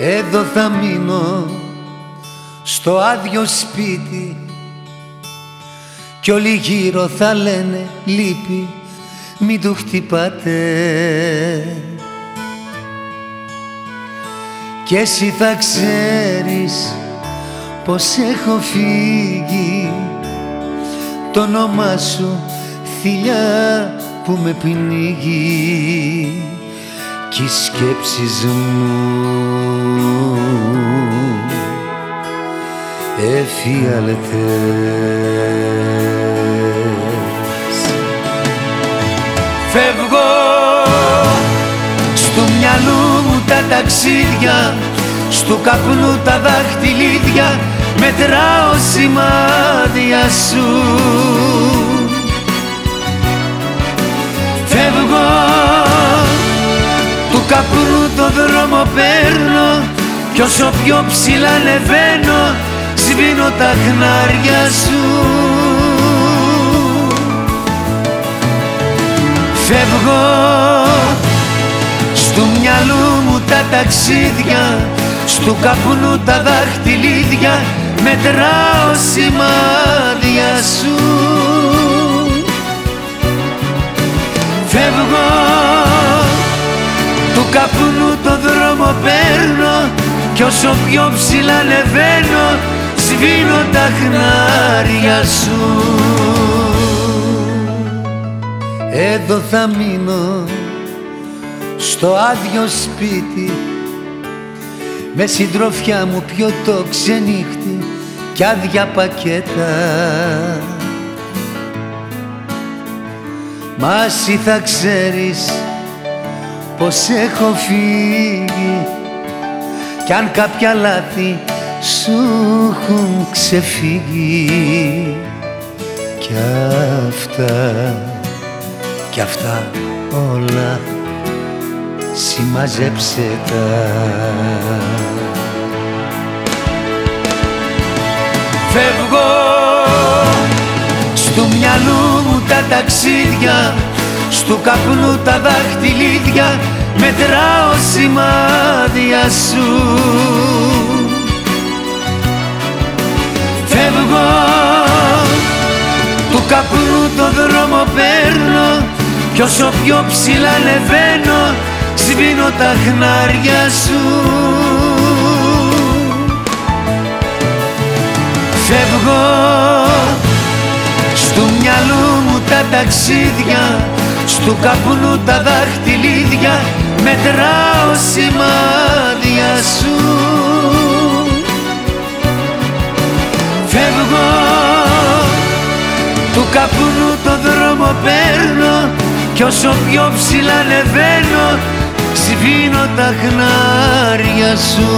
Εδώ θα μείνω στο άδειο σπίτι. Κι όλοι γύρω θα λένε λύπη μην του χτυπάτε. Κι εσύ θα ξέρεις πως έχω φύγει. Το όνομά σου θηλιά που με πνίγει κι οι σκέψεις μου εφιαλετές Φεύγω στο μυαλό μου τα ταξίδια στο καπνού τα δάχτυλίδια μετράω σημάδια σου καπνού το δρόμο παίρνω κι όσο πιο ψηλά ανεβαίνω σβήνω τα χνάρια σου. Φεύγω στο μυαλό μου τα ταξίδια στου καπνού τα δάχτυλίδια μετράω σημάδια σου. Φεύγω του καπνού το δρόμο παίρνω κι όσο πιο ψηλά ανεβαίνω σβήνω τα χνάρια σου. Εδώ θα μείνω στο άδειο σπίτι με συντροφιά μου το ξενύχτη κι άδεια πακέτα. Μα εσύ θα ξέρεις πως έχω φύγει. Κι αν κάποια λάθη σου έχουν ξεφύγει. Κι αυτά κι αυτά όλα συμμαζέψε τα. Φεύγω στο μυαλό μου τα ταξίδια στο καπνού τα δάχτυλίδια μετράω σημάδια σου. Φεύγω του καπνού το δρόμο παίρνω κι όσο πιο ψηλά ανεβαίνω σβήνω τα χνάρια σου. Φεύγω στο μυαλό μου τα ταξίδια στου καπνού τα δάχτυλίδια μετράω σημάδια σου. Φεύγω του καπνού το δρόμο παίρνω κι όσο πιο ψηλά ανεβαίνω σβήνω τα χνάρια σου